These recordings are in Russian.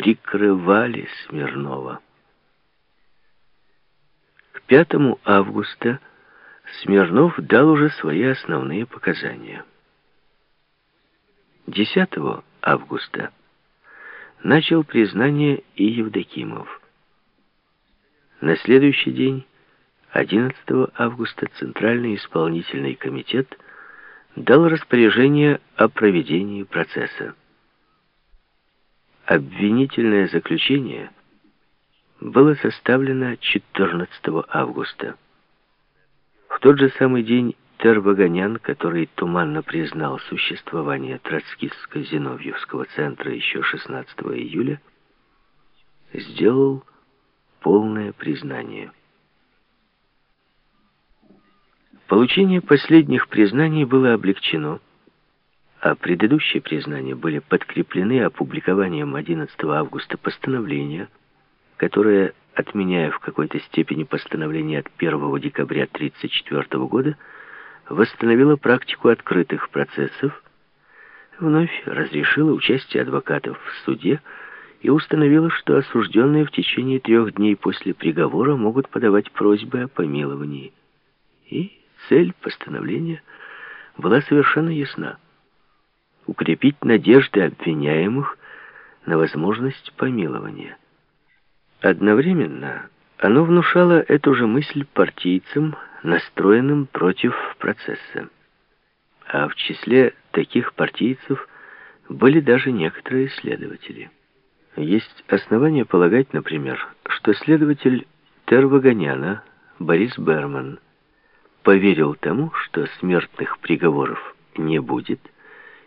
прикрывали Смирнова. К 5 августа Смирнов дал уже свои основные показания. 10 августа начал признание и Евдокимов. На следующий день, 11 августа, Центральный исполнительный комитет дал распоряжение о проведении процесса. Обвинительное заключение было составлено 14 августа. В тот же самый день Тервагонян, который туманно признал существование Троцкистско-Зиновьевского центра еще 16 июля, сделал полное признание. Получение последних признаний было облегчено, а предыдущие признания были подкреплены опубликованием 11 августа постановления, которое, отменяя в какой-то степени постановление от 1 декабря 1934 года, восстановило практику открытых процессов, вновь разрешило участие адвокатов в суде и установило, что осужденные в течение трех дней после приговора могут подавать просьбы о помиловании. И Цель постановления была совершенно ясна. Укрепить надежды обвиняемых на возможность помилования. Одновременно оно внушало эту же мысль партийцам, настроенным против процесса. А в числе таких партийцев были даже некоторые следователи. Есть основания полагать, например, что следователь Тервагоняна Борис Берман – поверил тому, что смертных приговоров не будет,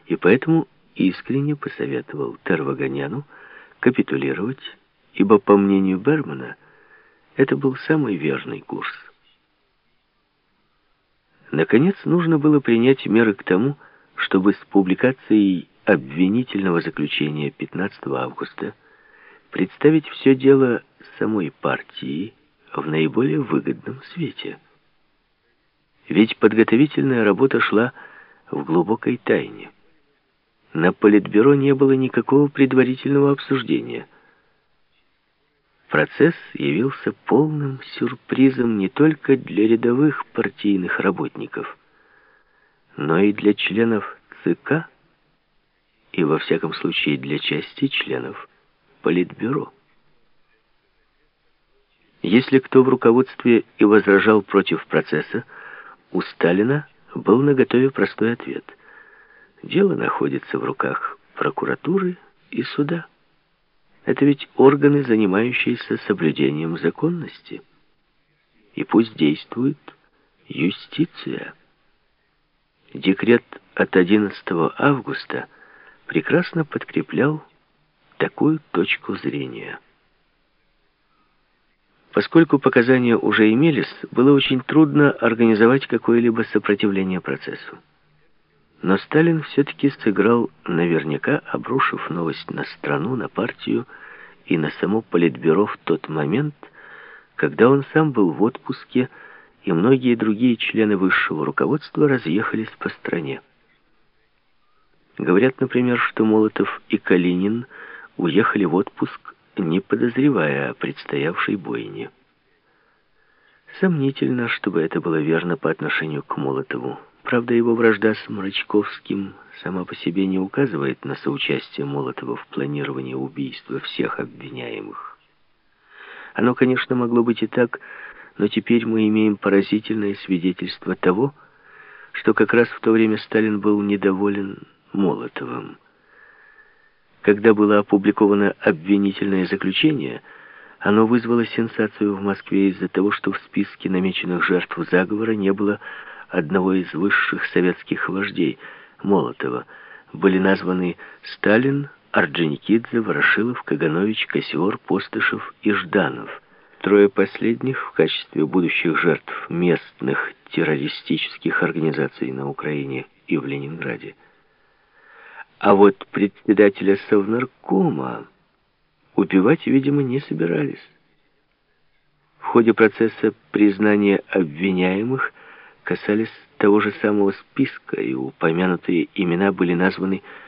и поэтому искренне посоветовал Тервагоняну капитулировать, ибо, по мнению Бермана, это был самый верный курс. Наконец, нужно было принять меры к тому, чтобы с публикацией обвинительного заключения 15 августа представить все дело самой партии в наиболее выгодном свете – ведь подготовительная работа шла в глубокой тайне. На политбюро не было никакого предварительного обсуждения. Процесс явился полным сюрпризом не только для рядовых партийных работников, но и для членов ЦК и, во всяком случае, для части членов Политбюро. Если кто в руководстве и возражал против процесса, у Сталина был наготове простой ответ. Дело находится в руках прокуратуры и суда. Это ведь органы, занимающиеся соблюдением законности. И пусть действует юстиция. Декрет от 11 августа прекрасно подкреплял такую точку зрения. Поскольку показания уже имелись, было очень трудно организовать какое-либо сопротивление процессу. Но Сталин все-таки сыграл наверняка, обрушив новость на страну, на партию и на само Политбюро в тот момент, когда он сам был в отпуске, и многие другие члены высшего руководства разъехались по стране. Говорят, например, что Молотов и Калинин уехали в отпуск не подозревая о предстоявшей бойне. Сомнительно, чтобы это было верно по отношению к Молотову. Правда, его вражда с Мрачковским сама по себе не указывает на соучастие Молотова в планировании убийства всех обвиняемых. Оно, конечно, могло быть и так, но теперь мы имеем поразительное свидетельство того, что как раз в то время Сталин был недоволен Молотовым. Когда было опубликовано обвинительное заключение, оно вызвало сенсацию в Москве из-за того, что в списке намеченных жертв заговора не было одного из высших советских вождей, Молотова. Были названы Сталин, Орджоникидзе, Ворошилов, Каганович, Кассиор, Постышев и Жданов. Трое последних в качестве будущих жертв местных террористических организаций на Украине и в Ленинграде. А вот председателя Совнаркома убивать, видимо, не собирались. В ходе процесса признания обвиняемых касались того же самого списка, и упомянутые имена были названы